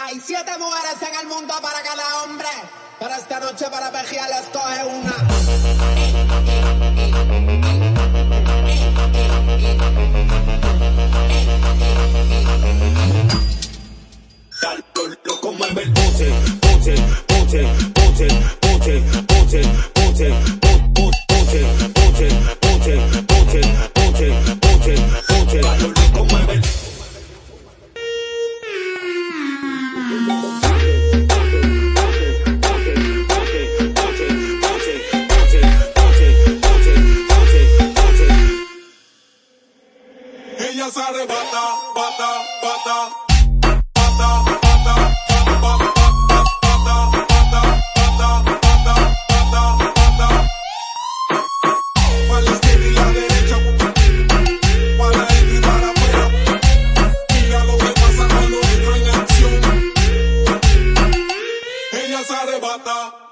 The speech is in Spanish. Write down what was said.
Hay siete mujeres en el mundo para cada hombre. Pero esta noche para pejear les coge una. bote, las arrebata, pata, pata, pata, pata. arrebata.